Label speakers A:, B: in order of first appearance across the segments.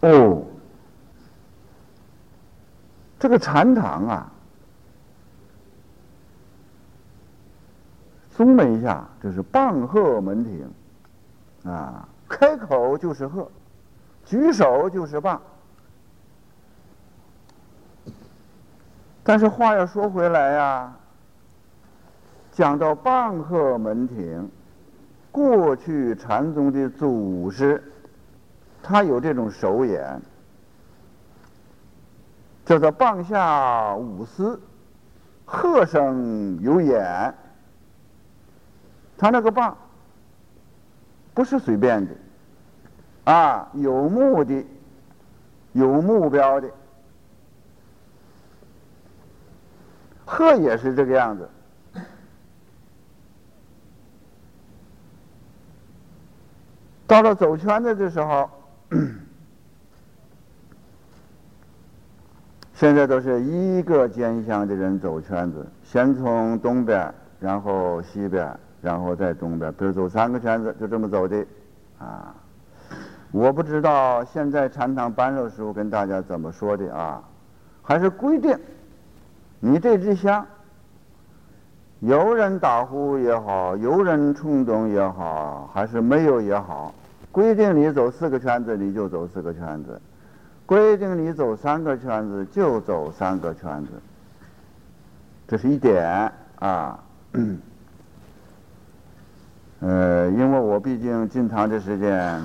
A: 哦，这个禅堂啊，松了一下，这是棒喝门庭啊，开口就是喝，举手就是棒。但是话要说回来呀，讲到棒喝门庭，过去禅宗的祖师，他有这种手眼，叫做棒下无丝，鹤声有眼。他那个棒不是随便的，啊，有目的、有目标的。鹤也是这个样子。到了走圈子的时候，现在都是一个肩相的人走圈子，先从东边，然后西边，然后再东边，比如走三个圈子，就这么走的，啊。我不知道现在禅堂般若师傅跟大家怎么说的啊，还是规定。你这只香，有人打呼也好，有人冲动也好，还是没有也好，规定你走四个圈子，你就走四个圈子；规定你走三个圈子，就走三个圈子。这是一点啊。呃，因为我毕竟进堂的时间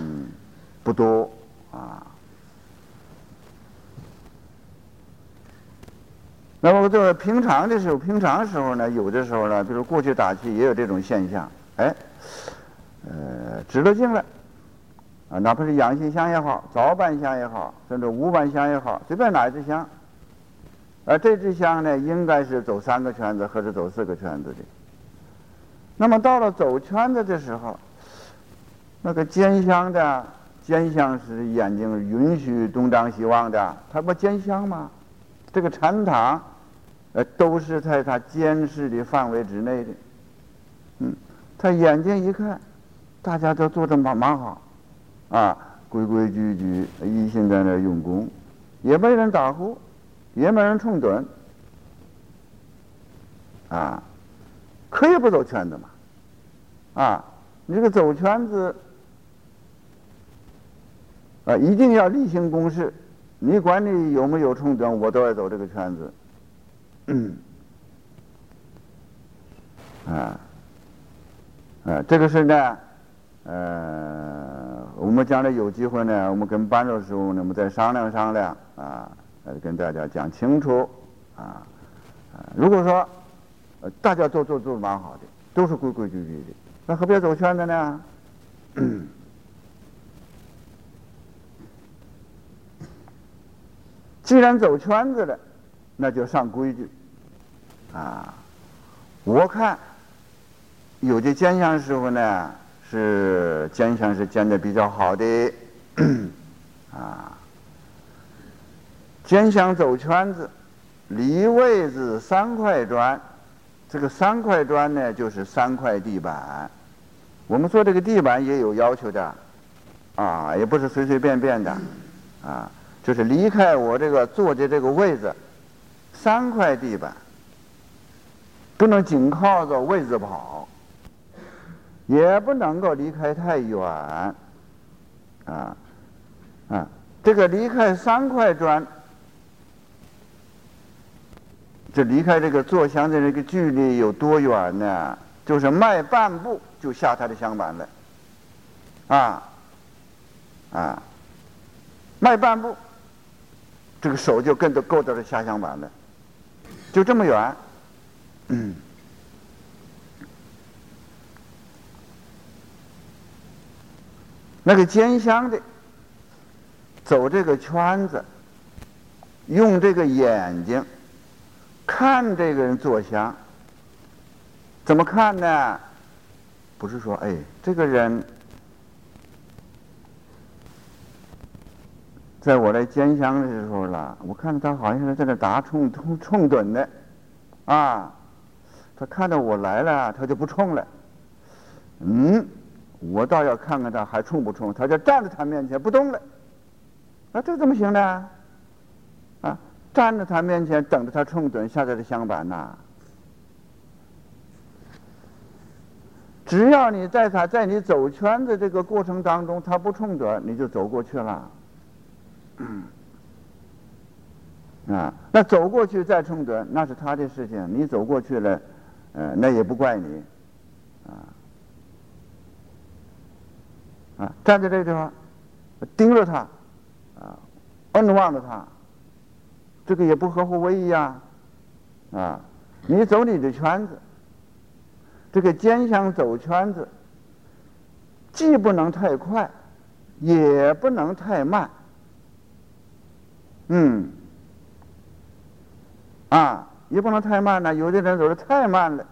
A: 不多啊。那么这平常的时候，平常时候呢，有的时候呢，比如过去打气也有这种现象，哎，呃，止了劲了，啊，哪怕是养心香也好，早晚香也好，甚至午晚香也好，随便哪一支香，而这支香呢，应该是走三个圈子或者走四个圈子的。那么到了走圈子的时候，那个尖香的尖香是眼睛允许东张西望的，它不尖香吗？这个禅堂。呃，都是在他监视的范围之内的，嗯，他眼睛一看，大家都做的蛮蛮好，啊，规规矩矩，一心在那用功，也没人打呼，也没人冲盹，啊，可以不走圈子嘛，啊，你这个走圈子，啊，一定要例行公事，你管你有没有冲盹，我都要走这个圈子。嗯，啊，啊，这个是呢，呃，我们将来有机会呢，我们跟班主师傅呢，我们再商量商量啊，跟大家讲清楚啊，如果说大家做做做蛮好的，都是规规矩矩的，那何必要走圈子呢？既然走圈子了。那就上规矩，啊！我看有的监香师傅呢，是监香是监的比较好的，啊！监香走圈子，离位子三块砖，这个三块砖呢，就是三块地板。我们做这个地板也有要求的，啊，也不是随随便便的，啊，就是离开我这个坐的这个位子。三块地板，不能紧靠着位置跑，也不能够离开太远，啊，啊，这个离开三块砖，这离开这个坐香的这个距离有多远呢？就是迈半步就下他的香板了，啊，啊，迈半步，这个手就跟着够到这下香板了。就这么远，嗯，那个尖香的走这个圈子，用这个眼睛看这个人做香，怎么看呢？不是说，哎，这个人。在我来监香的时候了，我看到他好像是在那打冲冲冲盹的，啊，他看到我来了，他就不冲了。嗯，我倒要看看他还冲不冲，他就站在他面前不动了，啊，这怎么行呢？啊，站在他面前等着他冲盹下来的相板呐。只要你在他在你走圈子这个过程当中，他不冲盹，你就走过去了。啊，那走过去再冲盹，那是他的事情。你走过去了，呃，那也不怪你。啊，站在这个地方，盯着他，啊，摁望着他，这个也不合乎威仪啊。啊，你走你的圈子。这个肩相走圈子，既不能太快，也不能太慢。嗯，啊，也不能太慢了。有的人走的太慢了，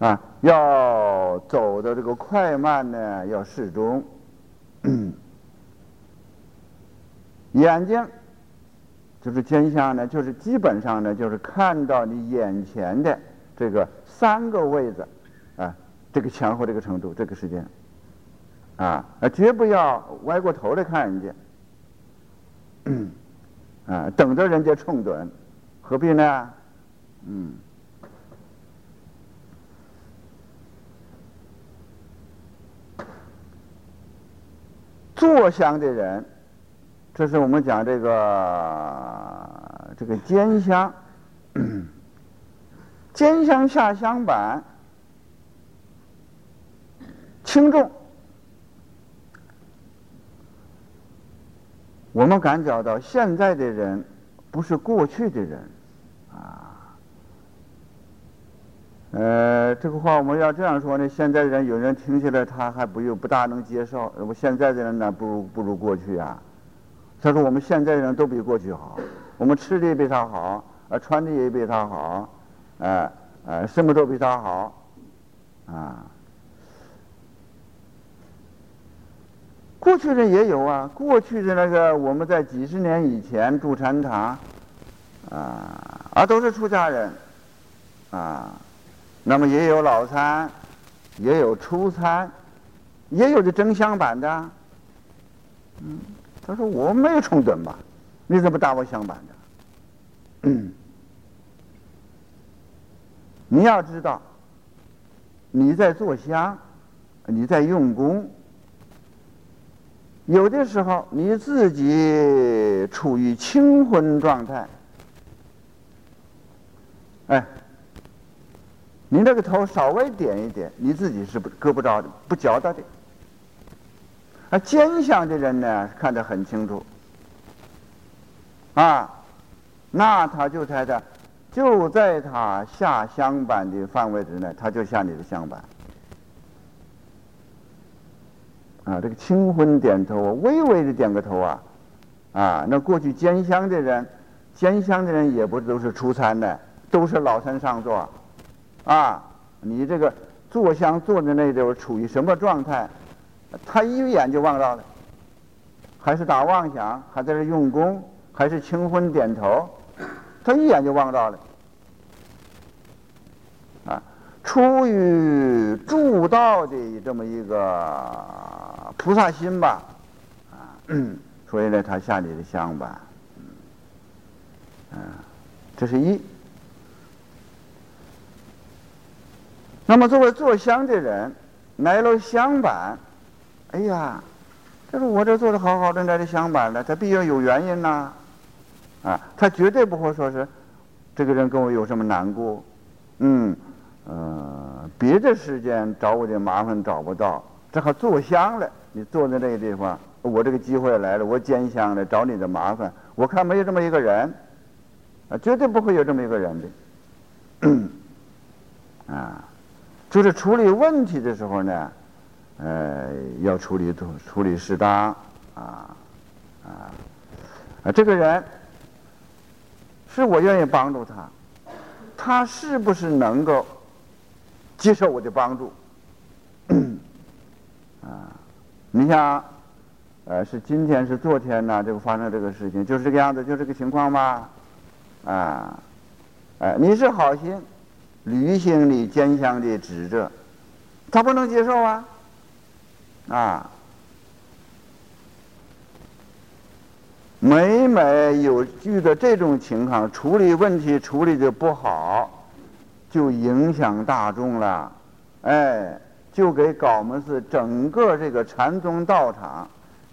A: 啊，要走的这个快慢呢，要适中。眼睛就是肩下呢，就是基本上呢，就是看到你眼前的这个三个位置，啊，这个前后这个程度，这个时间，啊，绝不要歪过头来看人家，啊，等着人家冲盹，何必呢？嗯，坐香的人。这是我们讲这个这个肩香，肩香下香板轻重，我们感觉到现在的人不是过去的人啊。呃，这个话我们要这样说呢，现在人有人听起来他还不又不大能接受，我现在的人呢不如不如过去啊。他说：“我们现在人都比过去好，我们吃的也比他好，呃，穿的也比他好，呃，呃，什么都比他好，啊。过去的也有啊，过去的那个我们在几十年以前住禅堂，啊，啊，都是出家人，啊，那么也有老参，也有初参，也有的蒸香板的，嗯。”他说：“我没有冲盹吧？你怎么打我相板的？你要知道，你在做香，你在用功，有的时候你自己处于清昏状态，哎，你那个头稍微点一点，你自己是不搁不着的，不觉得的。”而，肩相的人呢，看得很清楚。啊，那他就在这，就在他下香板的范围之内，他就下你的香板。啊，这个清昏点头，微微的点个头啊，啊，那过去肩香的人，肩香的人也不都是出参的，都是老参上座，啊，你这个坐香坐的那地方处于什么状态？他一眼就望到了，还是打妄想，还在这用功，还是清昏点头，他一眼就望到了。啊，出于助道的这么一个菩萨心吧，啊，所以呢，他下你的香吧，嗯，这是一。那么作为做香的人，来了香板。哎呀，这是我这做的好好的，来的香板了，他必要有原因呐，啊，他绝对不会说是这个人跟我有什么难过，嗯，呃，别的时间找我的麻烦找不到，这还做香了，你坐在这个地方，我这个机会来了，我捡香了，找你的麻烦，我看没有这么一个人，啊，绝对不会有这么一个人的，啊，就是处理问题的时候呢。呃，要处理处处理适当，啊啊啊！这个人是我愿意帮助他，他是不是能够接受我的帮助？啊，你想，呃，是今天是昨天呢？这个发生这个事情，就是这个样子，就这个情况吗？啊，哎，你是好心，履行的兼相的职责，他不能接受啊，啊。每每有遇到这种情况，处理问题处理的不好，就影响大众了，哎，就给高门寺整个这个禅宗道场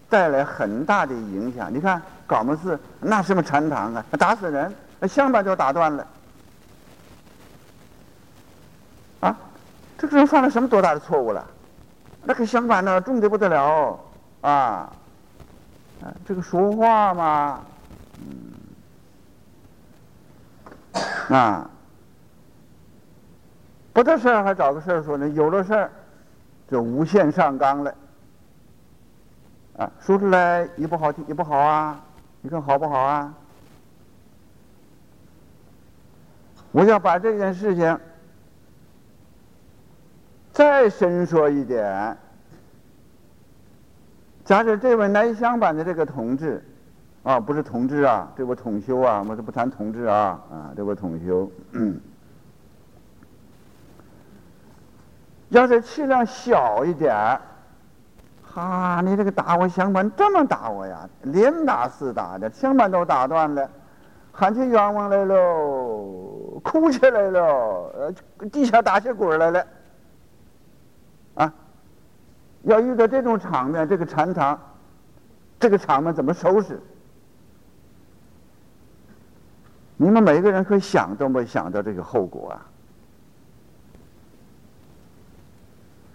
A: 带来很大的影响。你看高门寺那什么禅堂啊，打死人，那香板就打断了，这个人犯了什么多大的错误了？那可相反呢，重的不得了啊。啊，这个说话嘛，嗯，啊，不得事儿还找个事儿说呢，有了事儿就无限上纲了，啊，说出来也不好听，也不好啊，你看好不好啊？我要把这件事情再深说一点。假设这位南乡版的这个同志，啊，不是同志啊，这位统修啊，我这不谈同志啊，啊，这位统修，要是气量小一点哈，你这个打我香板这么打我呀，连打四打的，香板都打断了，喊起冤枉来喽，哭起来了，呃，地下打起滚来了。啊要遇到这种场面，这个禅堂，这个场面怎么收拾？你们每个人可想都没想到这个后果啊！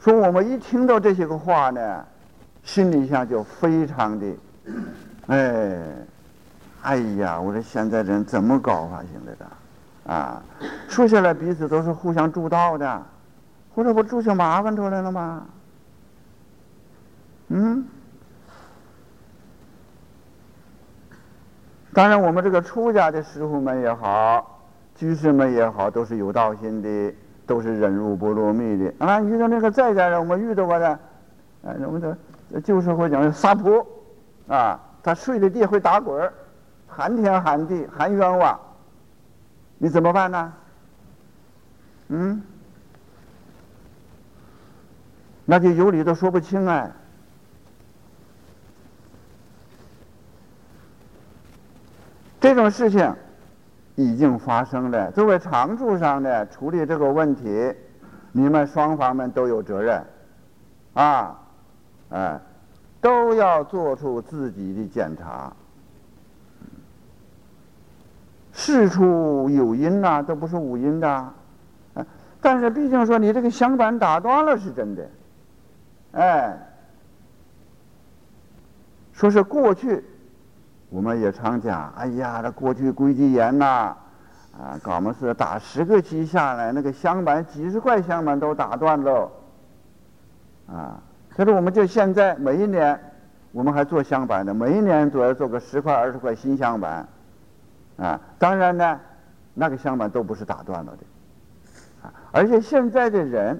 A: 说我们一听到这些个话呢，心里上就非常的，哎，哎呀！我说现在人怎么搞啊现在的？啊，说下来彼此都是互相助道的，或者不住些麻烦出来了吗？嗯，当然，我们这个出家的师傅们也好，居士们也好，都是有道心的，都是忍辱不落密的。啊，遇到那个在家人，我们遇到过的，啊，我们的旧社会讲撒泼，啊，他睡的地会打滚儿喊天喊地喊冤枉，你怎么办呢？嗯，那就有理都说不清哎。这种事情已经发生了。作为常住上的处理这个问题，你们双方们都有责任，啊，哎，都要做出自己的检查。事出有因呐，都不是无因的。但是毕竟说你这个香板打断了是真的，哎，说是过去。我们也常讲，哎呀，这过去规矩严呐，啊，搞么事打十个鸡下来，那个香板几十块香板都打断了，啊，可是我们就现在每一年，我们还做香板的，每一年都要做个十块二十块新香板，啊，当然呢，那个香板都不是打断了的，啊，而且现在的人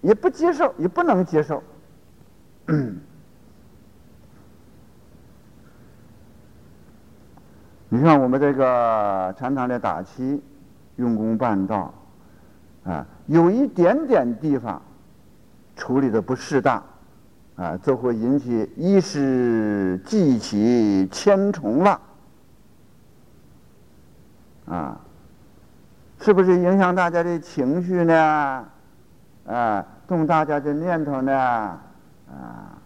A: 也不接受，也不能接受。你看我们这个禅堂的打七，用功办道，啊，有一点点地方处理的不适当，啊，就会引起一时记起千重浪，啊，是不是影响大家的情绪呢？啊，动大家的念头呢？啊，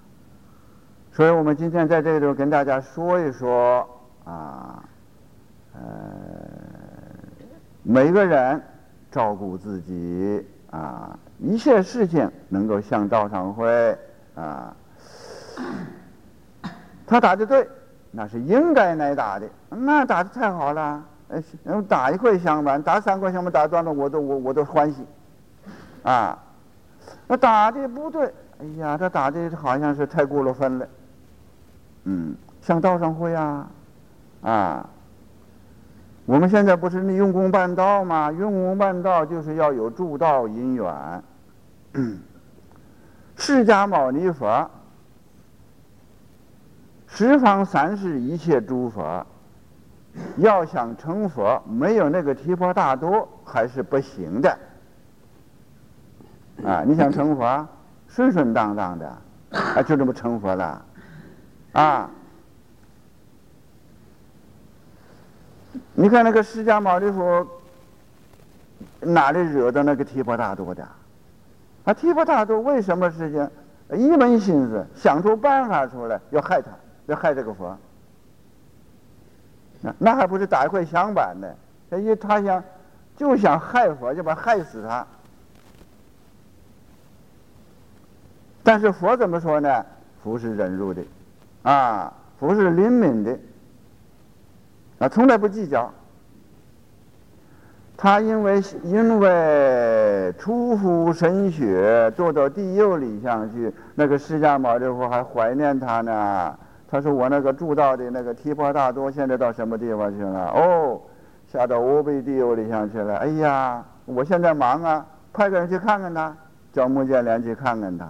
A: 所以我们今天在这里跟大家说一说，啊。呃，每个人照顾自己啊，一切事情能够向道上会啊。他打的对，那是应该来打的，那打的太好了。哎，打一块香板，打三块香板打断了，我都我我都欢喜啊。那打的不对，哎呀，他打的好像是太过了分了。嗯，向道上会啊，啊。我们现在不是用功办道吗？用功办道就是要有助道因缘。释迦牟尼佛，十方三世一切诸佛，要想成佛，没有那个提婆达多还是不行的。啊，你想成佛，顺顺当当的，啊，就这么成佛了，啊。你看那个释迦牟尼佛哪里惹到那个提婆达多的？啊，提婆达多为什么事情一门心思想出办法出来要害他，要害这个佛？那那还不是打一块响板呢？他一他想就想害佛，就把害死他。但是佛怎么说呢？佛是忍辱的，啊，佛是灵敏的，啊，从来不计较。他因为因为出乎神学，做到地右里向去，那个释迦牟尼佛还怀念他呢。他说：“我那个住到的那个提婆达多，现在到什么地方去了？哦，下到欧贝地右里向去了。哎呀，我现在忙啊，派个人去看看他，叫穆建连去看看他。”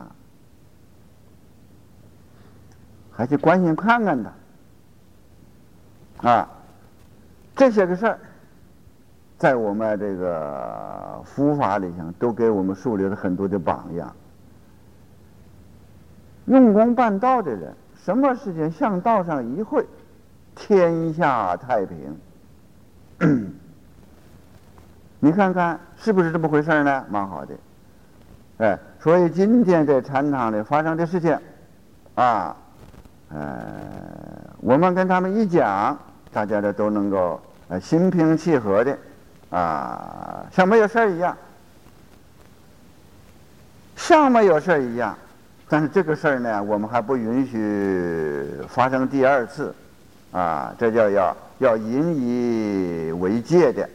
A: 还去关心看看他，啊，这些个事儿，在我们这个佛法里头都给我们树立了很多的榜样。用功办道的人，什么事情向道上一会，天下太平。你看看是不是这么回事呢？蛮好的，哎，所以今天在禅堂里发生的事情，啊。呃，我们跟他们一讲，大家的都能够呃心平气和的啊，像没有事儿一样，像没有事儿一样。但是这个事儿呢，我们还不允许发生第二次啊，这叫要要引以为戒的。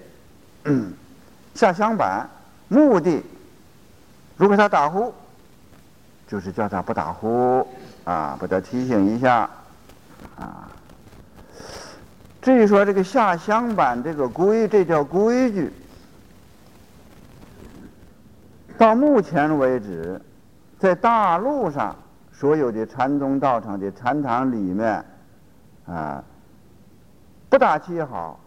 A: 下香板目的，如果他打呼，就是叫他不打呼。啊，把它提醒一下，啊。至于说这个下香板这个规，这叫规矩。到目前为止，在大陆上所有的禅宗道场的禅堂里面，啊，不打气也好，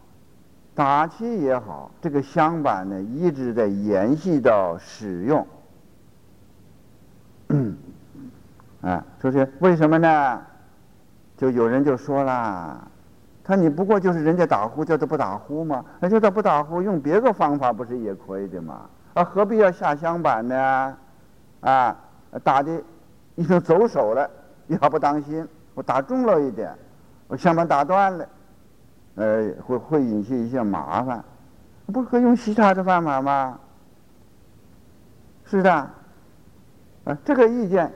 A: 打气也好，这个香板呢一直在延续到使用。啊，说是为什么呢？就有人就说了，他你不过就是人家打呼叫他不打呼吗？那叫他不打呼，用别个方法不是也可以的吗？啊，何必要下香板呢？啊，打的已经走手了，要不当心，我打中了一点，我香板打断了，呃，会会引起一些麻烦，不可以用其他的办法吗？是的，啊，这个意见。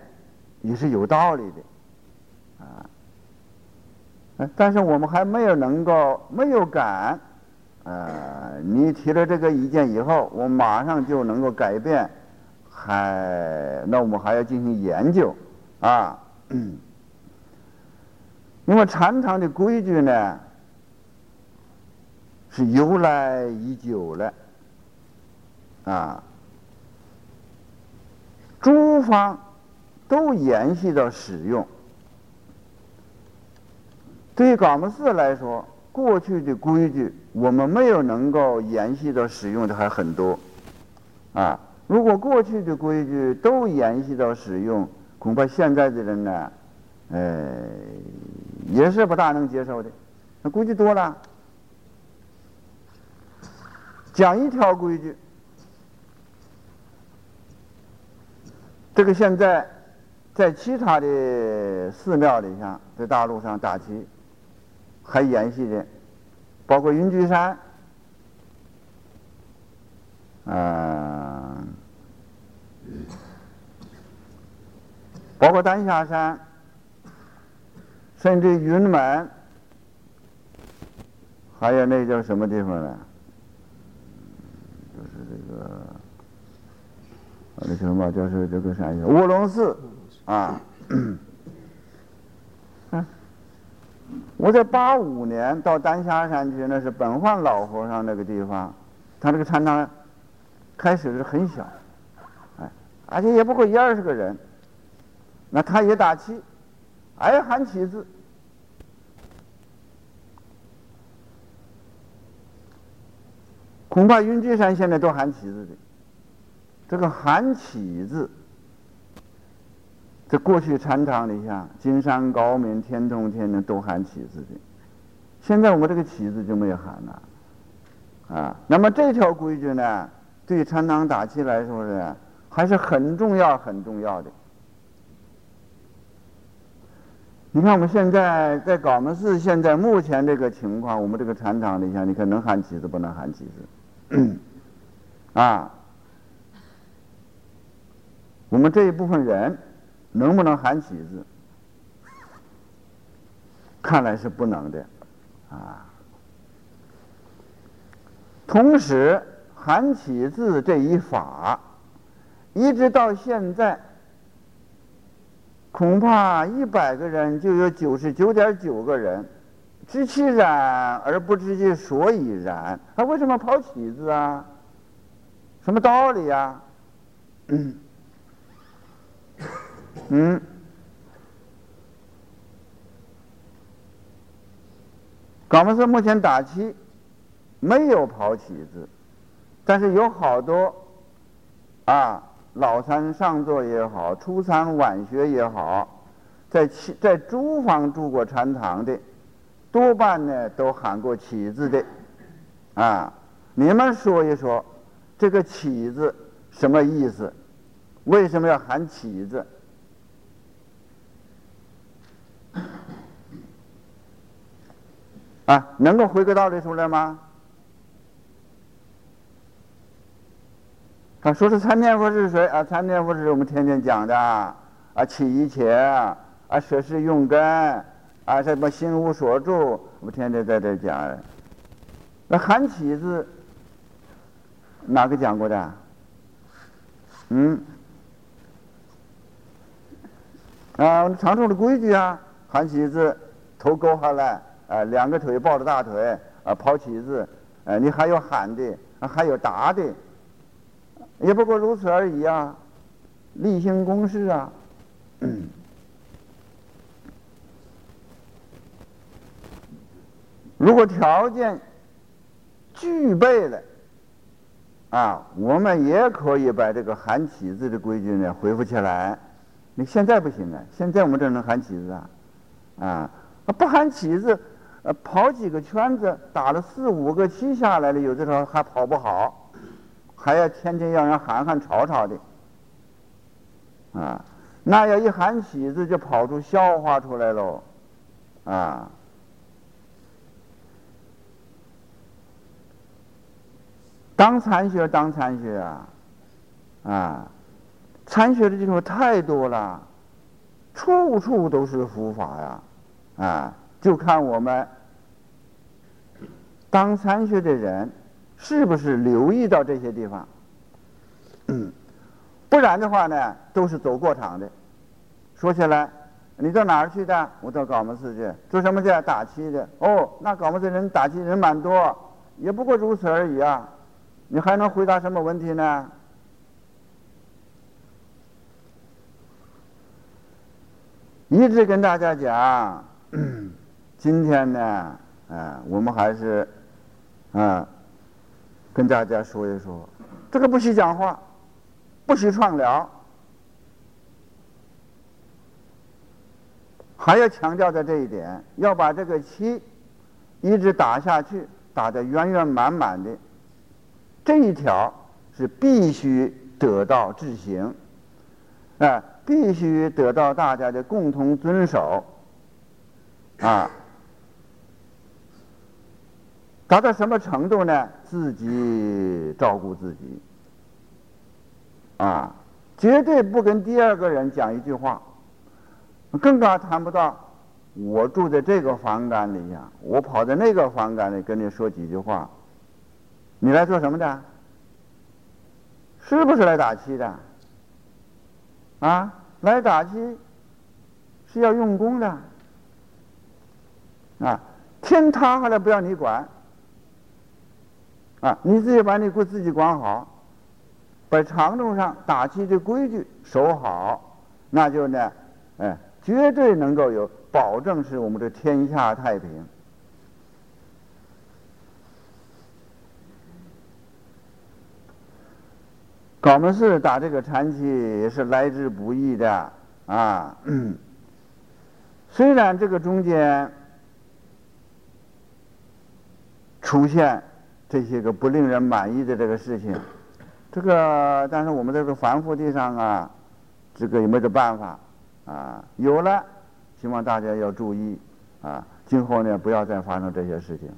A: 也是有道理的，啊，但是我们还没有能够没有敢，呃，你提了这个意见以后，我马上就能够改变，还那我们还要进行研究，啊，因为禅堂的规矩呢是由来已久了，啊，诸方。都延续到使用。对于高木寺来说，过去的规矩我们没有能够延续到使用的还很多，啊，如果过去的规矩都延续到使用，恐怕现在的人呢，呃，也是不大能接受的。那规矩多了，讲一条规矩，这个现在。在其他的寺庙里，上在大陆上打旗还延续的，包括云居山，嗯，包括丹霞山，甚至云门，还有那叫什么地方呢？就是这个，那叫什么？就是这个山，卧龙寺。啊，嗯，我在八五年到丹霞山去，那是本焕老和尚那个地方，他那个禅堂开始是很小，哎，而且也不过一二十个人，那他也打气，爱喊起字，恐怕云居山现在都喊起字的。这个喊起字，在过去禅堂里下，金山高明、天通天人都喊起字的。现在我们这个起字就没有喊了，啊，那么这条规矩呢，对禅堂打气来说是还是很重要、很重要的。你看我们现在在搞门寺，现在目前这个情况，我们这个禅堂里下，你看能喊起字不能喊起字，啊，我们这一部分人能不能喊起字？看来是不能的。啊，同时喊起字这一法，一直到现在，恐怕一百个人就有九十九点九个人知其然而不知其所以然。他为什么跑起字啊？什么道理呀？嗯。高门寺目前打七没有跑起子，但是有好多啊老参上座也好，初三晚学也好，在起在诸房住过禅堂的，多半呢都喊过起子的啊。你们说一说，这个起子什么意思？为什么要喊起子？啊，能够回个道理出来吗？啊说是参念佛是谁？啊，参念佛是我们天天讲的啊，起一切啊，舍是用根啊，什么心无所住，我们天天在这讲。那喊起字，哪个讲过的？嗯，啊，我们常说的规矩啊，喊起字，头勾下来。啊，两个腿抱着大腿，啊，跑旗子，啊，你还有喊的，还有答的，也不过如此而已啊，例行公事啊。如果条件具备了，啊，我们也可以把这个喊起字的规矩呢恢复起来。你现在不行啊，现在我们这能喊起字啊，啊，不喊起字。呃，跑几个圈子，打了四五个七下来了，有的时候还跑不好，还要天天让人喊喊吵吵的，啊，那要一喊起子就跑出笑话出来喽，啊，当残学当残学啊，啊，残学的地方太多了，处处都是佛法呀，啊。就看我们当参学的人是不是留意到这些地方，不然的话呢，都是走过场的。说起来，你到哪儿去的？我到高门寺去，做什么去？打气的。哦，那高门寺人打气人蛮多，也不过如此而已啊。你还能回答什么问题呢？一直跟大家讲。今天呢，啊，我们还是啊，跟大家说一说，这个不许讲话，不许创聊，还要强调的这一点，要把这个七一直打下去，打得圆圆满满的，这一条是必须得到执行，啊，必须得到大家的共同遵守，啊。达到什么程度呢？自己照顾自己，啊，绝对不跟第二个人讲一句话，更加谈不到我住在这个房间里呀，我跑在那个房间里跟你说几句话，你来做什么的？是不是来打气的？啊，来打气是要用功的，啊，天塌下来不要你管。啊，你自己把你自己管好，把长度上打气的规矩守好，那就呢，哎，绝对能够有保证，是我们的天下太平。高门寺打这个禅期也是来之不易的啊。虽然这个中间出现这些个不令人满意的这个事情，这个但是我们这个凡夫地上啊，这个也没得办法啊。有了，希望大家要注意啊，今后呢不要再发生这些事情。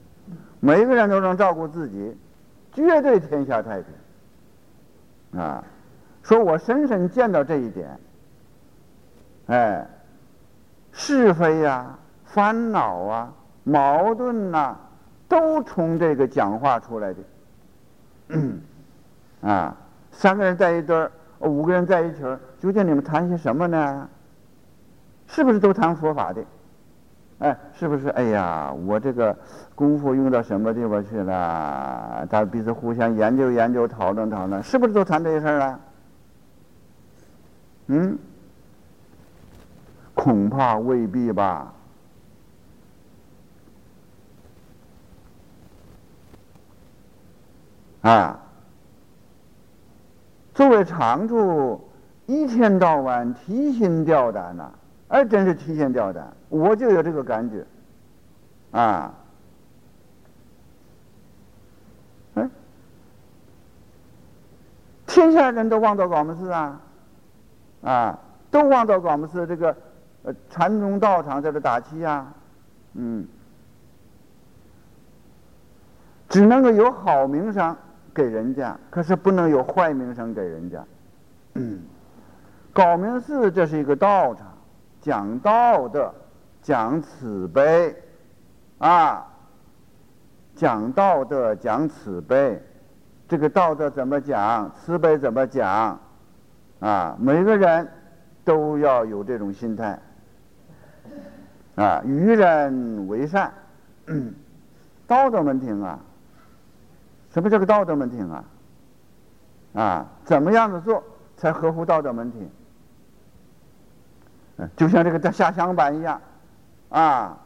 A: 每一个人都能照顾自己，绝对天下太平啊！说我深深见到这一点，哎，是非呀、烦恼啊、矛盾呐，都从这个讲话出来的。啊，三个人在一堆儿，五个人在一起儿，究竟你们谈些什么呢？是不是都谈佛法的？哎，是不是？哎呀，我这个功夫用到什么地方去了？大家彼此互相研究研究，讨论讨论，是不是都谈这些事儿了？嗯，恐怕未必吧。啊，作为常住，一天到晚提心吊胆呐。哎，真是提心吊胆，我就有这个感觉，啊，哎，天下人都望到广门寺啊，啊，都望到广门寺这个呃禅宗道场在这打气呀，嗯，只能够有好名声给人家，可是不能有坏名声给人家。嗯，高明寺这是一个道场。讲道的，讲慈悲，啊，讲道的，讲慈悲，这个道德怎么讲，慈悲怎么讲，啊，每个人都要有这种心态，啊，与人为善，道德门庭啊，什么叫个道德门庭啊？啊，怎么样子做才合乎道德门庭？就像这个下香板一样，啊，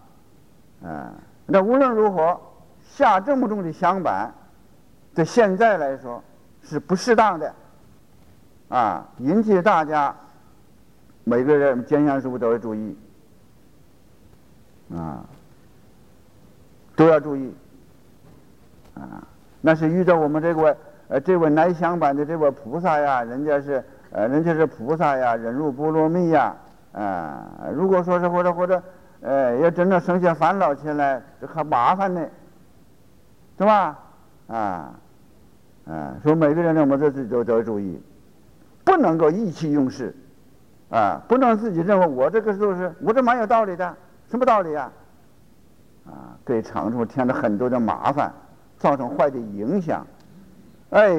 A: 嗯，那无论如何下这么重的香板，在现在来说是不适当的，啊，引起大家每个人坚强师傅都要注意，啊，都要注意，啊，那是遇到我们这位呃这位来香版的这位菩萨呀，人家是呃人家是菩萨呀，忍辱波罗蜜呀。啊，如果说是或者或者，呃，要真正生些烦恼起来，这还麻烦呢，是吧？啊，啊，说每个人呢，我们自己都都要注意，不能够意气用事，啊，不能自己认为我这个就是我这蛮有道理的，什么道理啊？啊，给长处添了很多的麻烦，造成坏的影响，哎，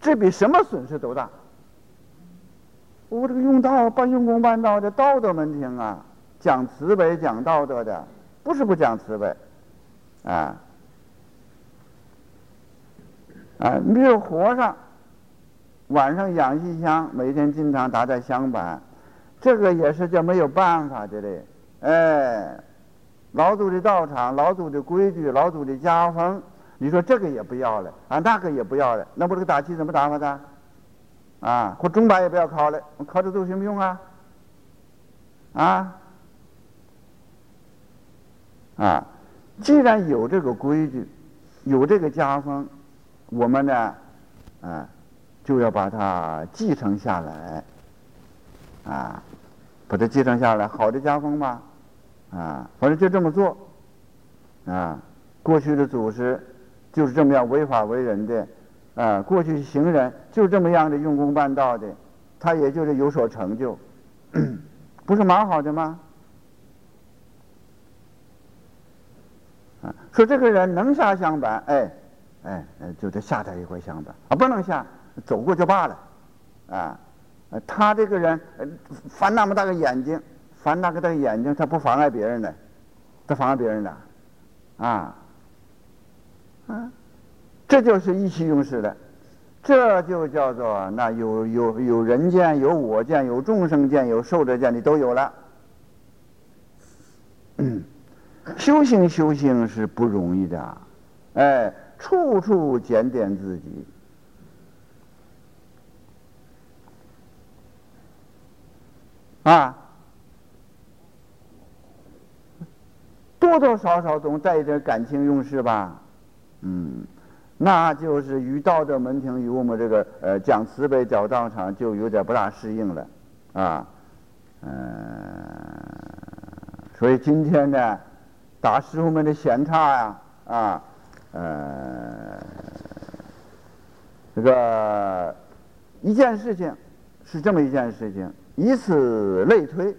A: 这比什么损失都大。我这个用道办用功办道的道德门庭啊，讲慈悲讲道德的，不是不讲慈悲，啊，啊，你比如和尚，晚上养细香，每天经常打在香板，这个也是叫没有办法的嘞，哎，老祖的道场，老祖的规矩，老祖的家风，你说这个也不要了，啊，那个也不要了，那不这个打击怎么打发的？啊，或钟摆也不要敲了，我敲着做什么用啊？啊，啊，既然有这个规矩，有这个家风，我们呢，啊，就要把它继承下来，啊，把它继承下来，好的家风嘛，啊，反正就这么做，啊，过去的祖师就是这么样违法为人的。啊，过去行人就这么样的用功办道的，他也就是有所成就，不是蛮好的吗？啊，说这个人能下香板，哎，哎，就得下他一块香板啊，不能下，走过就罢了，啊，他这个人翻那么大个眼睛，翻那个大眼睛，他不妨碍别人的，他妨碍别人的，啊，这就是意气用事的这就叫做那有有有人见有我见有众生见有受者见你都有了。修行修行是不容易的哎处处检点自己。啊。多多少少总带一点感情用事吧。嗯，那就是与道德门庭与我们这个呃讲慈悲讲道场就有点不大适应了，啊，嗯，所以今天呢，大师傅们的闲差呀，啊，呃，这个一件事情是这么一件事情。以此类推，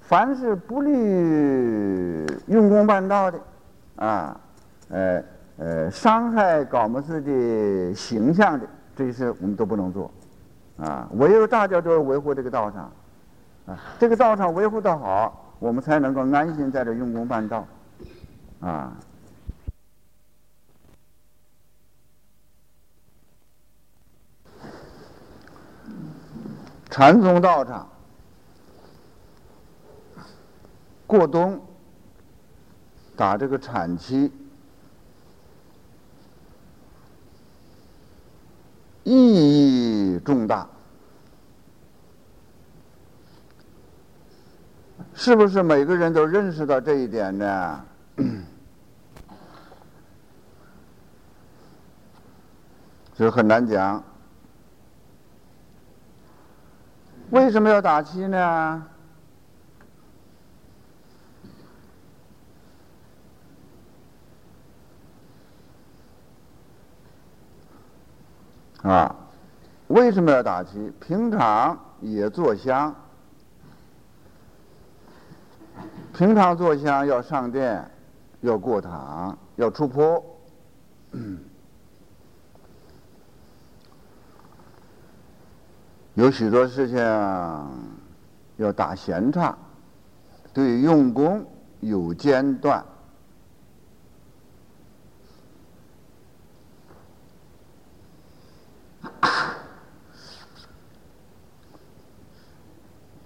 A: 凡是不利于用功办道的，啊，呃呃，伤害高木寺的形象的，这些我们都不能做，啊，唯有大家都要维护这个道场，啊，这个道场维护的好，我们才能够安心在这用功办道，啊。禅宗道场过冬打这个产期，意义重大，是不是每个人都认识到这一点呢？就很难讲。为什么要打七呢？啊，为什么要打七？平常也做香，平常做香要上殿，要过堂，要出坡。有许多事情要打闲岔，对用功有间断，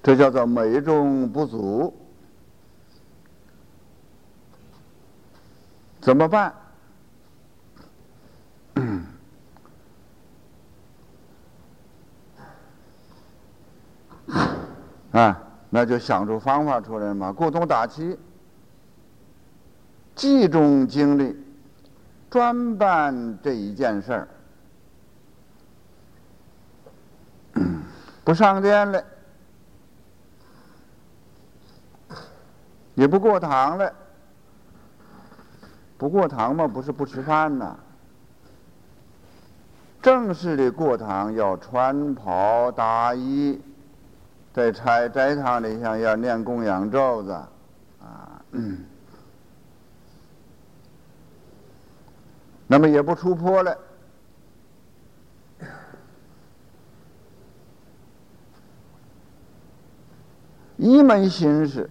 A: 这叫做美中不足，怎么办？啊，那就想出方法出来嘛！共同打气，集中精力，专办这一件事儿，不上殿了，也不过堂了。不过堂嘛，不是不吃饭呐。正式的过堂要穿袍搭衣。在斋斋堂里，像要念供养咒子，啊，那么也不出坡了，一门心思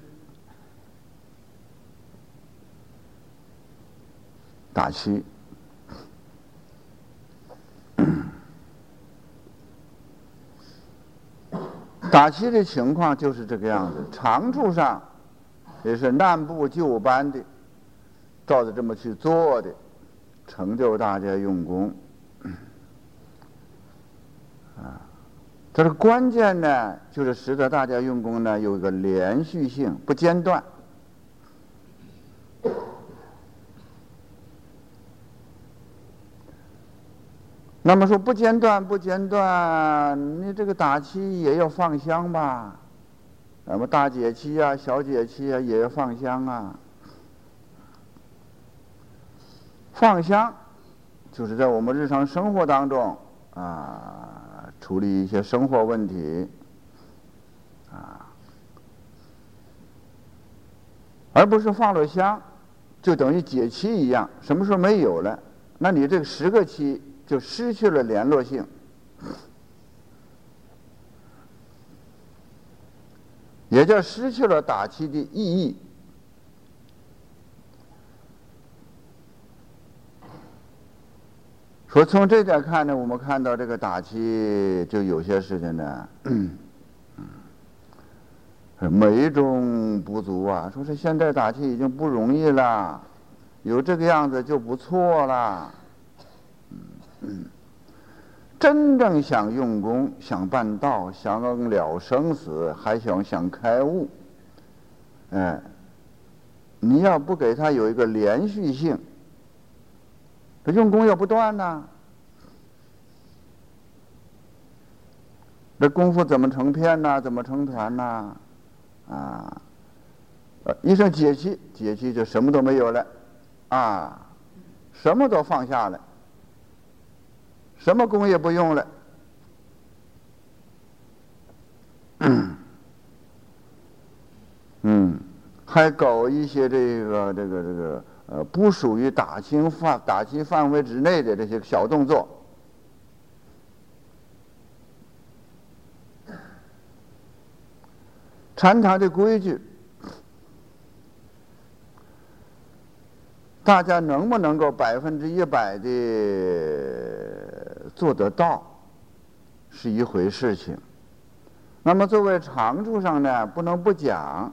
A: 打气。打七的情况就是这个样子，长处上也是按部就班的，照着这么去做的，成就大家用功。啊，这个关键呢，就是使得大家用功呢有一个连续性，不间断。那么说不间断不间断，你这个打气也要放香吧？那么大节气啊、小节气啊也要放香啊。放香就是在我们日常生活当中啊，处理一些生活问题啊，而不是放了香就等于解气一样。什么时候没有了？那你这个十个气。就失去了联络性，也就失去了打气的意义。说从这点看呢，我们看到这个打气就有些事情呢，嗯，美中不足啊。说是现在打气已经不容易了，有这个样子就不错了。嗯真正想用功、想办道、想了生死，还想想开悟，哎，你要不给他有一个连续性，这用功要不断呐，这功夫怎么成片呐？怎么成团呐？啊，一声解气，解气就什么都没有了，啊，什么都放下了。什么功也不用了，嗯，还搞一些这个这个这个呃不属于打击范打击范围之内的这些小动作，禅堂的规矩，大家能不能够百分之一百的？做得到是一回事情，那么作为长处上呢，不能不讲。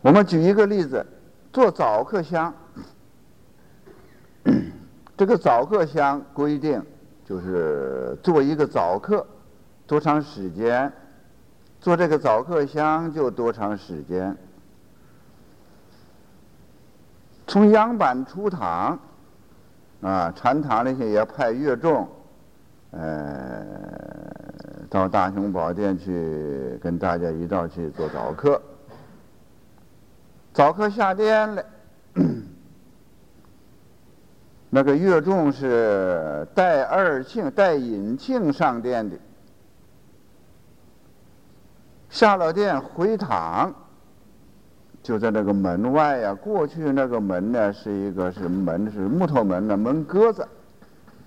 A: 我们举一个例子，做早课香，这个早课香规定就是做一个早课。多长时间？做这个早课香就多长时间？从央板出堂，啊，禅堂那些也派乐众，呃，到大雄宝殿去跟大家一道去做早课。早课下殿了，那个乐众是带二庆、带引庆上殿的。下了殿回堂，就在那个门外呀。过去那个门呢，是一个是门，是木头门的门鸽子，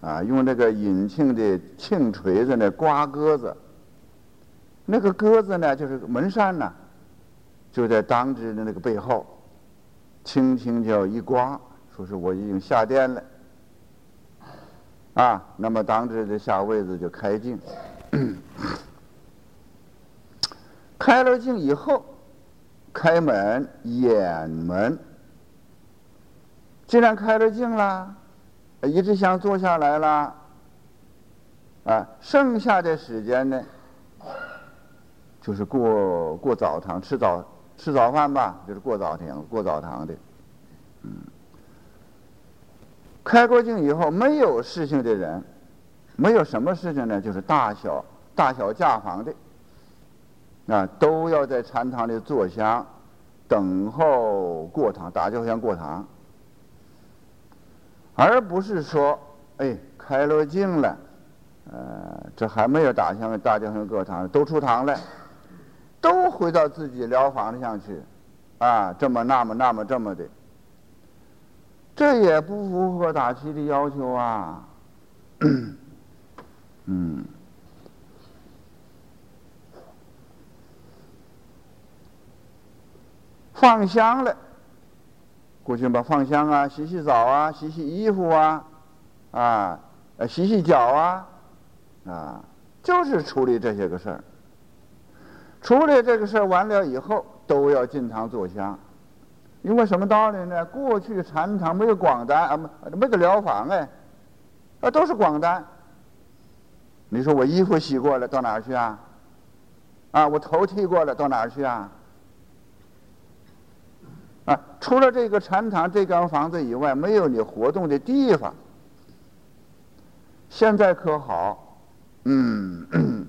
A: 啊，用那个引磬的磬锤子呢刮鸽子。那个鸽子呢，就是门扇呢，就在当值的那个背后，轻轻叫一刮，说是我已经下殿了，啊，那么当值的下位子就开镜。开了镜以后，开门掩门。既然开了镜了，一直想坐下来了，啊，剩下的时间呢，就是过过澡堂吃早吃早饭吧，就是过澡堂过澡堂的。嗯，开过镜以后没有事情的人，没有什么事情呢，就是大小大小家房的。啊，都要在禅堂里坐香，等候过堂，打坐香过堂，而不是说，哎，开了镜了，呃，这还没有打香，大教香过堂，都出堂了，都回到自己疗房上去，啊，这么那么那么这么的，这也不符合打七的要求啊，嗯。放香了，过去把放香啊，洗洗澡啊，洗洗衣服啊，啊，洗洗脚啊，啊，就是处理这些个事儿。处理这个事儿完了以后，都要进堂坐香，因为什么道理呢？过去禅堂没有广单啊，没没个疗房哎，啊，都是广单。你说我衣服洗过了，到哪儿去啊？啊，我头剃过了，到哪儿去啊？啊，除了这个禅堂这间房子以外，没有你活动的地方。现在可好，嗯，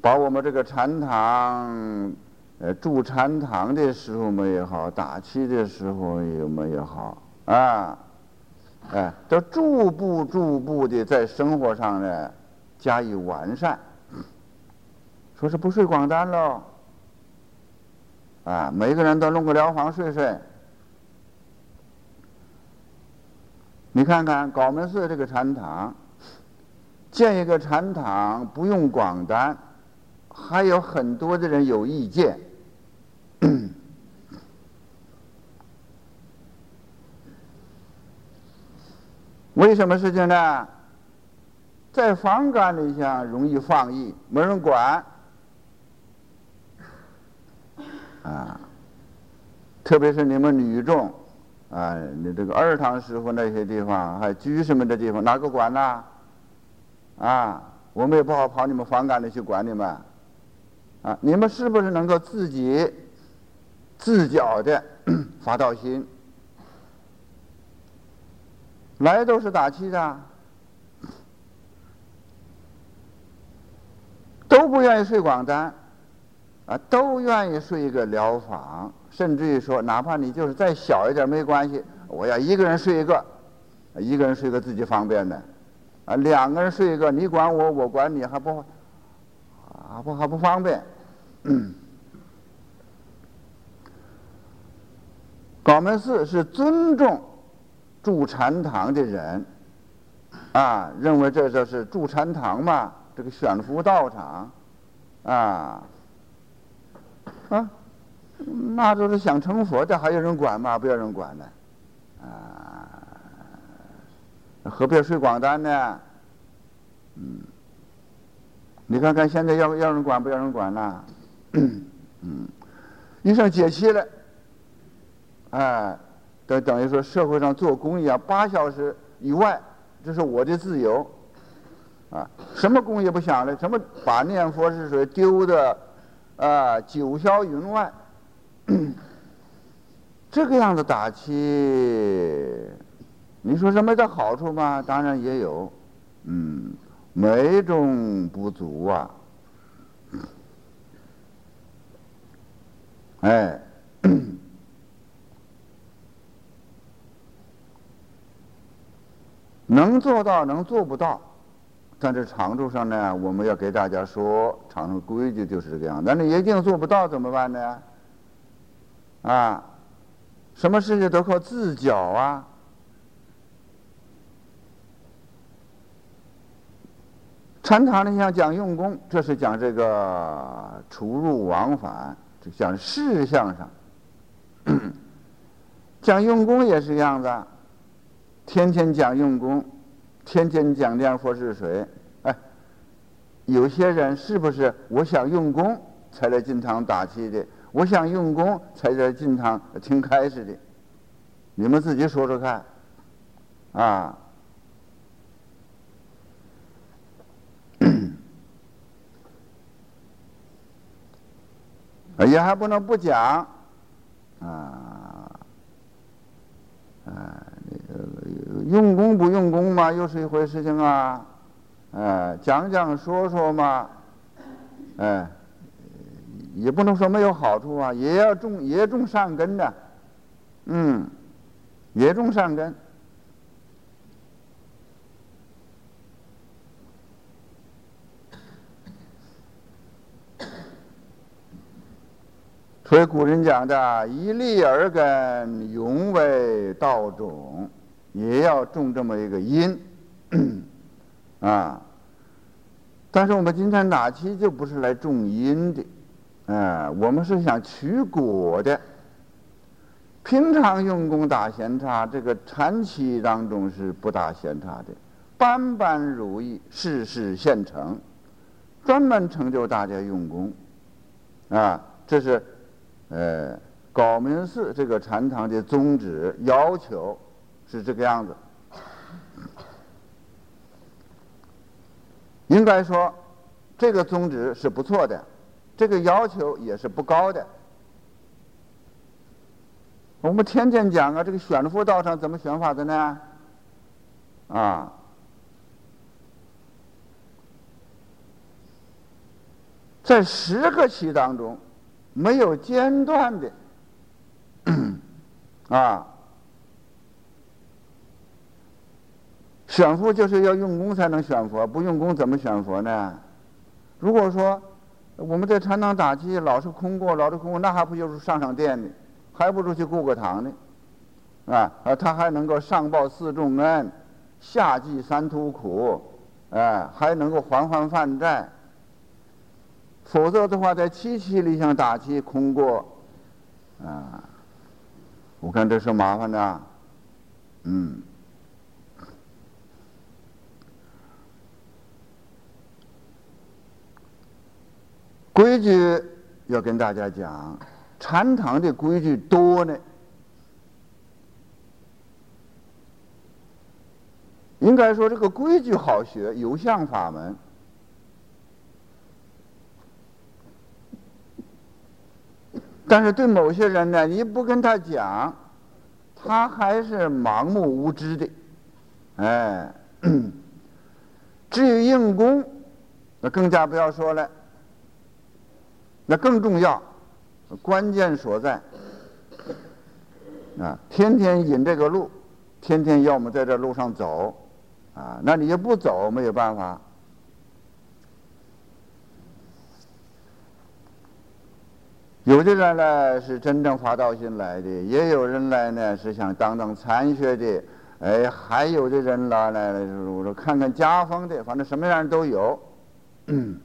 A: 把我们这个禅堂，呃，住禅堂的时候们也好，打气的时候有没也好，啊，哎，都逐步逐步的在生活上呢加以完善。说是不睡广单喽。啊，每个人都弄个疗房睡睡。你看看高门寺这个禅堂，建一个禅堂不用广单，还有很多的人有意见。为什么事情呢？在房干里向容易放逸，没人管。啊，特别是你们女众，啊，你这个二堂师傅那些地方，还居士们的地方，哪个管呐？啊，我们也不好跑你们房干里去管你们，啊，你们是不是能够自己自觉的 发道心？来都是打气的，都不愿意睡广单，啊，都愿意睡一个疗房，甚至于说，哪怕你就是再小一点没关系，我要一个人睡一个，一个人睡个自己方便的，啊，两个人睡一个，你管我，我管你，还不，还不还不方便。广门寺是尊重。住禅堂的人，啊，认为这就是住禅堂嘛，这个选福道场，啊，啊，那就是想成佛这，还有人管吗？不要人管呢，啊，何必睡广单呢？嗯，你看看现在要要人管不要人管呢？嗯，医生解气了，哎。等等于说，社会上做公益啊，八小时以外，这是我的自由，啊，什么公也不想了？什么把念佛是水丢的，啊，九霄云外，这个样子打气，你说什么的好处吗？当然也有，嗯，美中不足啊，哎。能做到，能做不到，但这常处上呢，我们要给大家说，常处规矩就是这个样。但是一定做不到怎么办呢？啊，什么事情都靠自觉啊。禅堂里想讲用功，这是讲这个出入往返，讲事项上。讲用功也是一样的。天天讲用功，天天讲念佛是谁，哎，有些人是不是我想用功才来进堂打气的？我想用功才来进堂听开示的？你们自己说说看，啊，也还不能不讲，啊，啊。用功不用功嘛，又是一回事情啊！哎，讲讲说说嘛，哎，也不能说没有好处啊，也要种也种善根的，嗯，也种善根。所以古人讲的“一粒而根，永为道种”。也要种这么一个因，啊！但是我们今天打气就不是来种因的，哎，我们是想取果的。平常用功打闲差，这个禅期当中是不打闲差的，般般如意，事事现成，专门成就大家用功，啊！这是呃高明寺这个禅堂的宗旨要求。是这个样子，应该说，这个宗旨是不错的，这个要求也是不高的。我们天天讲啊，这个选佛道上怎么选法的呢？啊，在十个期当中，没有间断的，啊。选佛就是要用功才能选佛，不用功怎么选佛呢？如果说我们在禅堂打气，老是空过，老是空过，那还不就是上上殿呢？还不如去顾个堂呢？啊，他还能够上报四重恩，下济三途苦，哎，还能够还还饭债。否则的话，在七七里想打气空过，啊，我看这是麻烦的，嗯。规矩要跟大家讲，禅堂的规矩多呢。应该说，这个规矩好学，有相法门。但是对某些人呢，你不跟他讲，他还是盲目无知的，哎。至于硬功，那更加不要说了。那更重要，关键所在啊！天天引这个路，天天要么在这路上走，啊，那你也不走没有办法。有的人呢是真正发道心来的，也有人来呢是想当当参学的，哎，还有的人来来我说看看家风的，反正什么样都有嗯。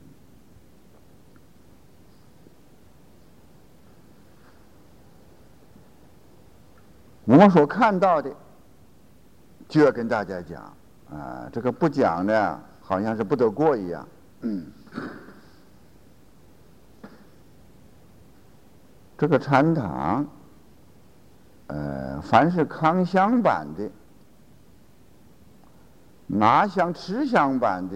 A: 我们所看到的，就要跟大家讲啊，这个不讲呢，好像是不得过一样。嗯。这个禅堂，呃，凡是康香版的、拿香持香版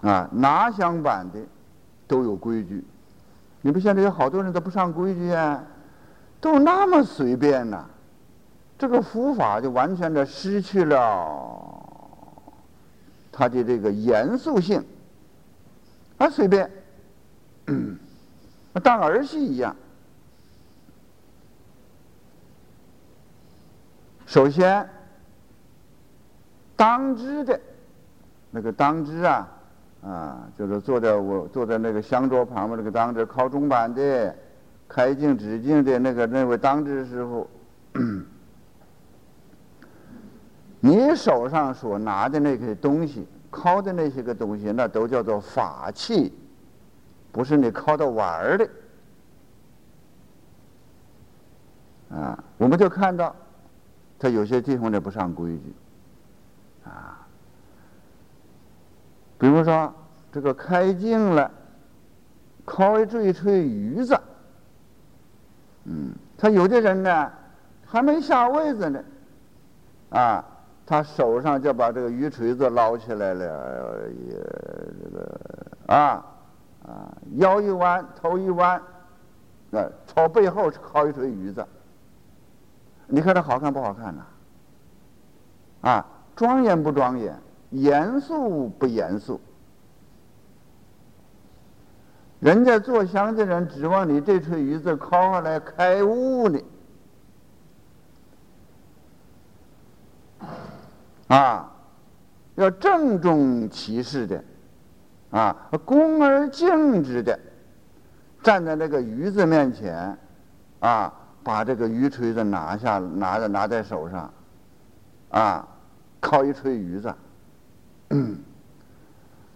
A: 的，啊，拿香版的都有规矩。你们现在有好多人都不上规矩啊，都那么随便呐，这个佛法就完全的失去了它的这个严肃性，啊，随便。当儿戏一样。首先，当知的，那个当知啊，啊，就是坐在我坐在那个香桌旁边那个当知，靠中板的，开镜止镜的那个那位当知师傅，你手上所拿的那些东西，敲的那些个东西，那都叫做法器。不是你靠着玩儿的，啊，我们就看到，他有些地方呢不上规矩，啊，比如说这个开镜了，敲一坠锤鱼子，嗯，他有的人呢还没下位子呢，啊，他手上就把这个鱼锤子捞起来了，也这个啊。啊，腰一弯，头一弯，啊，朝背后靠一锤鱼子。你看这好看不好看呐？啊，庄严不庄严？严肃不严肃？人家做香的人指望你这锤鱼子敲下来开悟呢。啊，要郑重其事的。啊，恭而敬之的，站在那个鱼子面前，啊，把这个鱼锤子拿下，拿着拿在手上，啊，敲一锤鱼子嗯。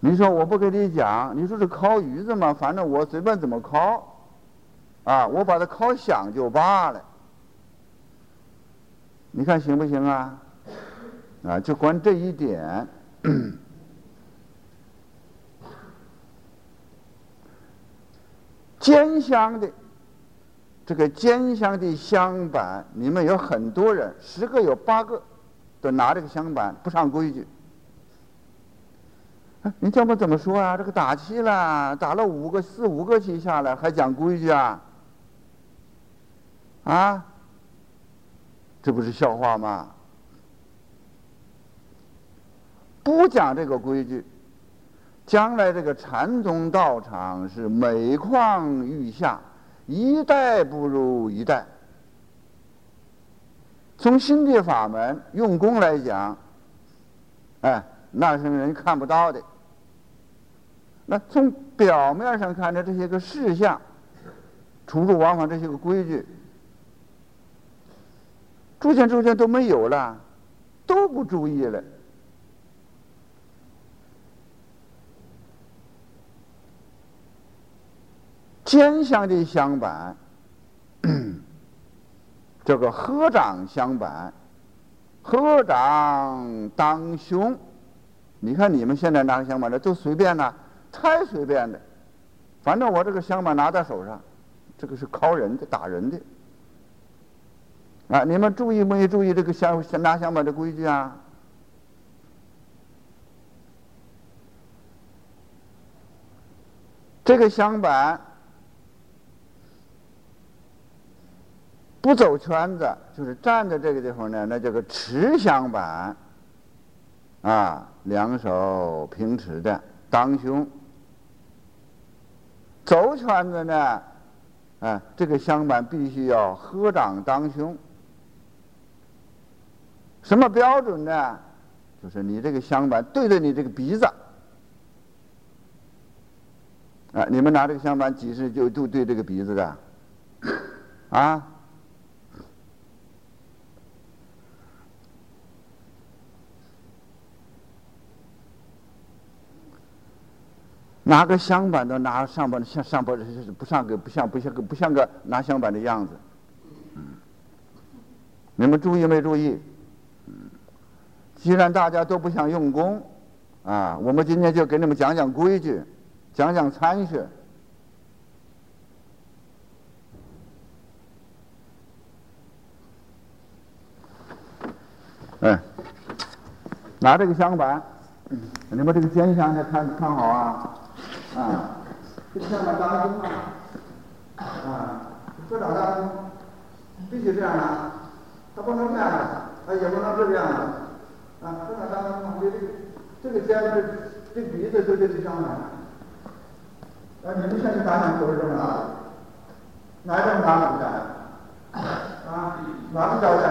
A: 你说我不跟你讲，你说是烤鱼子嘛？反正我随便怎么烤，啊，我把它烤响就罢了。你看行不行啊？啊，就关这一点。煎香的，这个煎香的香板，你们有很多人，十个有八个都拿这个香板不上规矩。你叫我怎么说啊？这个打气了，打了五个、四五个气下来，还讲规矩啊？啊？这不是笑话吗？不讲这个规矩。将来这个禅宗道场是每况愈下，一代不如一代。从新的法门用功来讲，哎，那是人看不到的。那从表面上看的这些个事项，出入往返这些个规矩，逐渐逐渐都没有了，都不注意了。尖香的相板，这个合掌相板，合掌当胸。你看你们现在拿个香板的都随便呐，太随便了，反正我这个香板拿在手上，这个是敲人的、打人的。啊，你们注意没注意这个香拿香板的规矩啊？这个香板不走圈子，就是站在这个地方呢，那叫个持香板。啊，两手平持的当胸，走圈子呢，啊，这个香板必须要合掌当胸。什么标准呢？就是你这个香板对着你这个鼻子，啊，你们拿这个香板几十就都对这个鼻子的，啊。拿个香板都拿上板像上板不像个不像不像个不像个拿香板的样子，你们注意没注意？既然大家都不想用功，啊，我们今天就给你们讲讲规矩，讲讲参学。哎，拿这个香板，你们这个尖香呢，看看好啊。啊，这像个当胸啊，啊，合掌当胸，必须这样啊，他不能这样，啊，也不能是这样的，啊，合掌当胸啊，这这这个尖这这鼻子就这个香板，啊，你们现在想想都是这么拿的，哪这么拿怎么的？啊，哪个教的？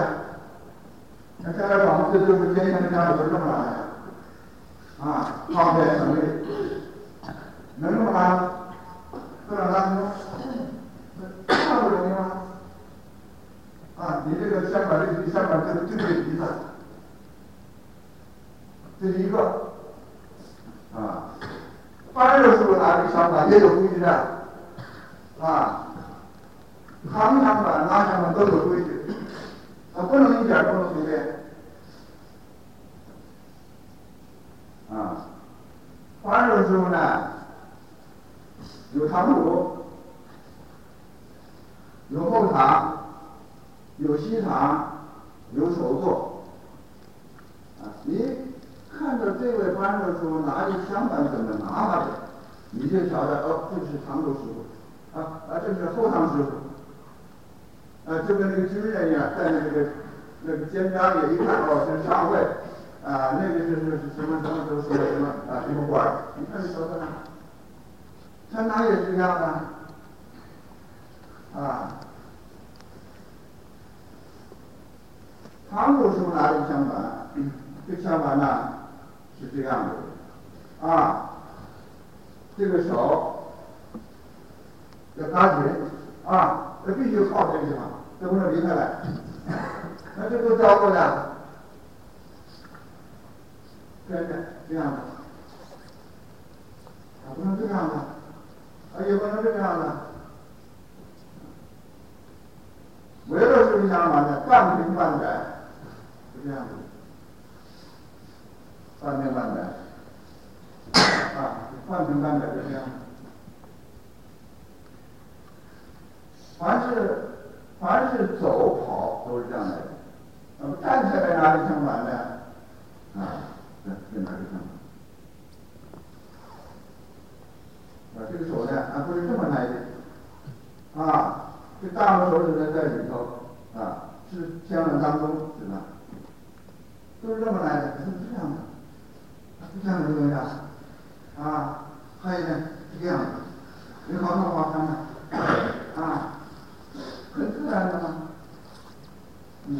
A: 那现在房子就是尖香的香板都是这么拿的，啊，方便省力。能这么拿？合掌当胸，那不容易吗？啊，你这个香板这香板这个就这鼻子，这是一个。啊，翻的时候拿这个香板也有规矩的。啊，扛香板、拿香板都有规矩，啊，不能一点不能随便。啊，翻的时候呢？有长度，有后堂，有西堂，有手座。啊，你看到这位观众说拿着香板怎么拿法的，你就晓得哦，这是长度师傅，啊啊，这是后堂师傅，啊，就跟那个军人一样，站在这个那个肩章里一看，哦，这是上尉，啊，那个是是什么什么都是什么啊什么官儿，你看你瞅瞅看。他哪也是这样的，啊，唐古时候拿的香板，这香板呢是这样的，啊，这个手要抓紧，啊，这必须靠这个地方，这不能离开来，那这都教过的，跟着这样的，啊，不能这样的。啊，也不能这个样子。围着这个香板呢，半平半窄，是这样子。半平半窄，啊，半平半窄就这样。凡是凡是走跑都是这样的。那么站起来哪里相反呢，啊，对，就拿着香板。手呢，啊，不是这么来的，啊，这大拇手指呢在里头，啊，是香板当中，是吧？都是这么来的，是这样的，是这样的东西啊，啊，还有呢，是这样的，你好看好看吗？啊，很自然的嘛，嗯，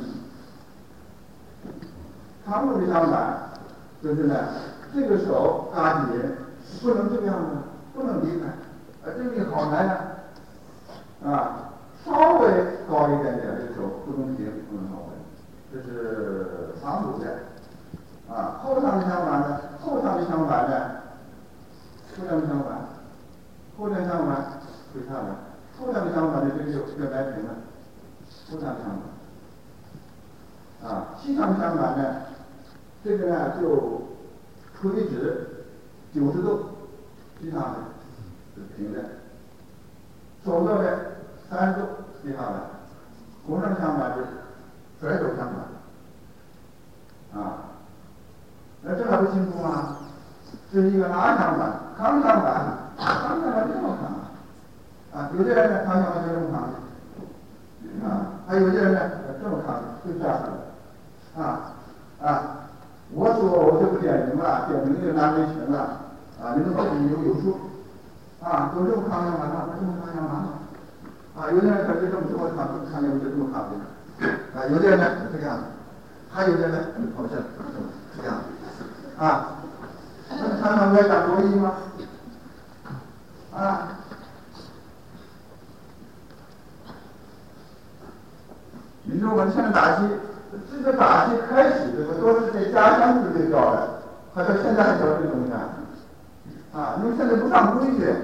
A: 他们的香板就是呢，这个手抓紧，不能这个样子。不能离开，啊，这里好难呀，啊，稍微高一点点的手不能停，不能稍微，这是长度的，啊，后上的相反呢，后上的相反呢，后上的相反，后场相反会看的，后上的相反呢这个就就来平了，后场相反，啊，西场相反呢，这个呢就垂直九十度。经常是平的。手做的三十度地下板，工程相板是甩手相板，啊，那这还不清楚吗？这是一个拉相板、康相板，康相板这么扛，啊，有的人呢康相板就这么扛的，啊，还有的人呢这么扛的，就这样的，啊，啊，我说我就不点名了，点名就难为情了，啊，你们自己有有数。啊，都这么看见吗？那这么看见吗？啊，有的人他就这么这么看，看见就这么看的。啊，有的人呢这样子，还有的人呢好像这样啊，那看看我讲多义吗？啊，你说我们现在打击，这个打击开始这个都是在家乡之内教的，还到现在还教这东西啊？啊，因为现在不上规矩。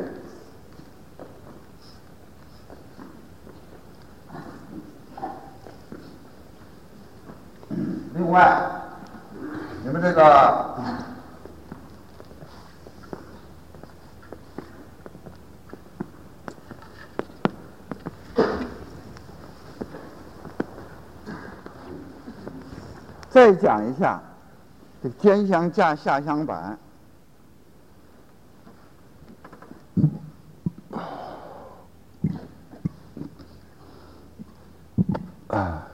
A: 另外，你们这个再讲一下这肩箱架下箱板。啊，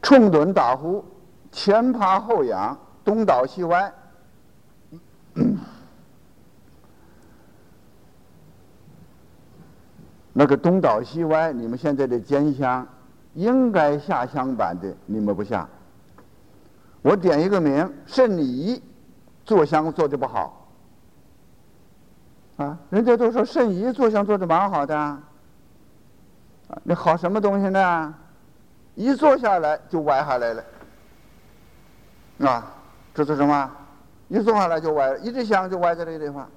A: 冲蹲打呼，前趴后仰，东倒西歪。那个东倒西歪，你们现在的肩箱。应该下香板的，你们不下。我点一个名，是你做香做的不好啊！人家都说肾仪做香做的蛮好的啊，你好什么东西呢？一坐下来就歪下来了啊！这是什么？一坐下来就歪，一直香就歪在这个地方。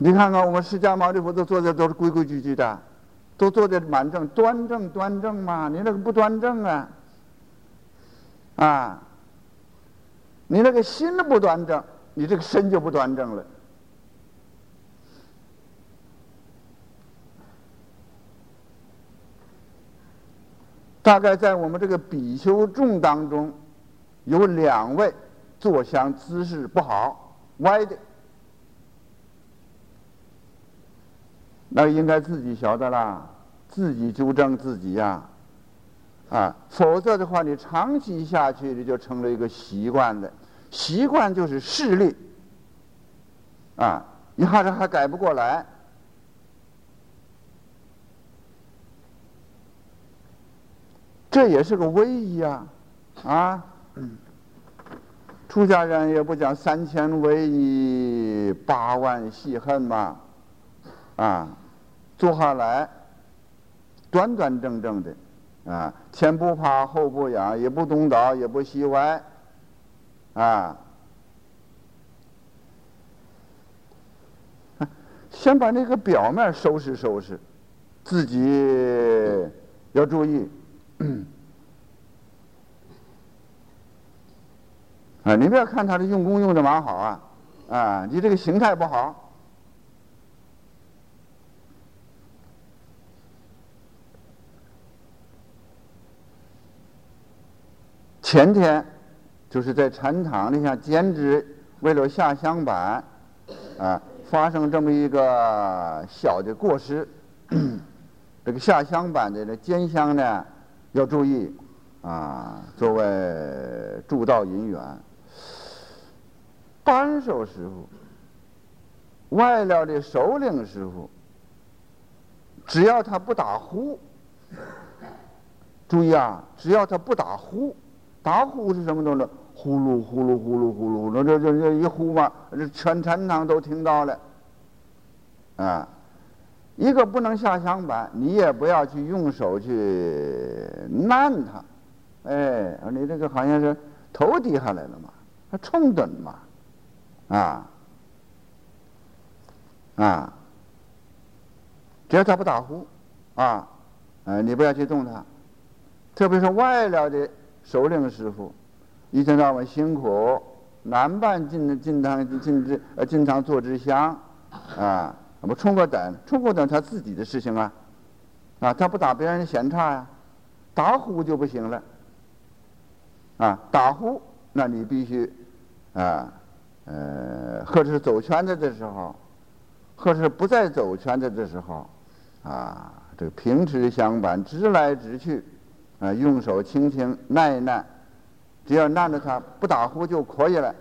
A: 你看看我们释迦牟尼佛都坐的都是规规矩矩的，都坐的蛮正，端正端正嘛。你那个不端正啊，啊，你那个心不端正，你这个身就不端正了。大概在我们这个比丘众当中，有两位坐香姿势不好，歪的。那应该自己晓得啦，自己纠正自己呀，啊，否则的话，你长期下去，你就成了一个习惯的，习惯就是势力，啊，你还是还改不过来，这也是个威仪啊，啊，出家人也不讲三千威仪，八万细恨嘛。啊，坐下来，端端正正的，啊，前不趴后不仰，也不东倒也不西歪，啊，先把那个表面收拾收拾，自己要注意。啊，你不要看他的用功用的蛮好啊，啊，你这个形态不好。前天就是在禅堂里向兼职，为了下香板，啊，发生这么一个小的过失。这个下香板的这肩香呢，要注意啊。作为助道银员，扳手师傅、外料的首领师傅，只要他不打呼，注意啊，只要他不打呼。打呼是什么东西？呼噜呼噜呼噜呼噜，那这这这一呼嘛，这全禅堂都听到了。啊，一个不能下香板，你也不要去用手去按它。哎，你这个好像是头低下来了嘛，还冲蹲嘛，啊，啊，只要他不打呼，啊，呃，你不要去动他。特别是外了的首领师傅，一天到晚辛苦，南办进进堂进之呃进堂做支香，啊，不冲个等，冲个等他自己的事情啊，啊，他不打别人闲岔呀，打呼就不行了，啊，打呼，那你必须，啊，呃，或者是走圈子的时候，或者是不再走圈子的时候，啊，这个平直相伴，直来直去。啊，用手轻轻按一按，只要按着它不打呼就可以了。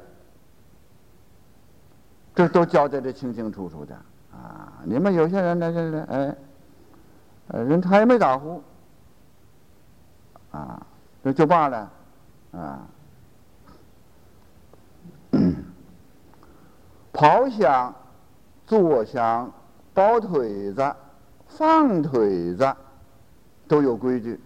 A: 这都交代的清清楚楚的啊！你们有些人呢，这这哎，人他也没打呼啊，这就罢了啊。跑响、坐响、抱腿子、放腿子，都有规矩。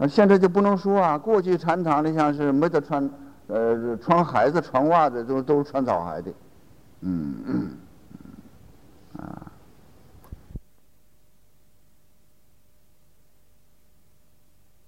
A: 啊现在就不能说啊过去禅堂里像是没得穿呃穿孩子穿袜子都都是穿草鞋的。嗯嗯。啊。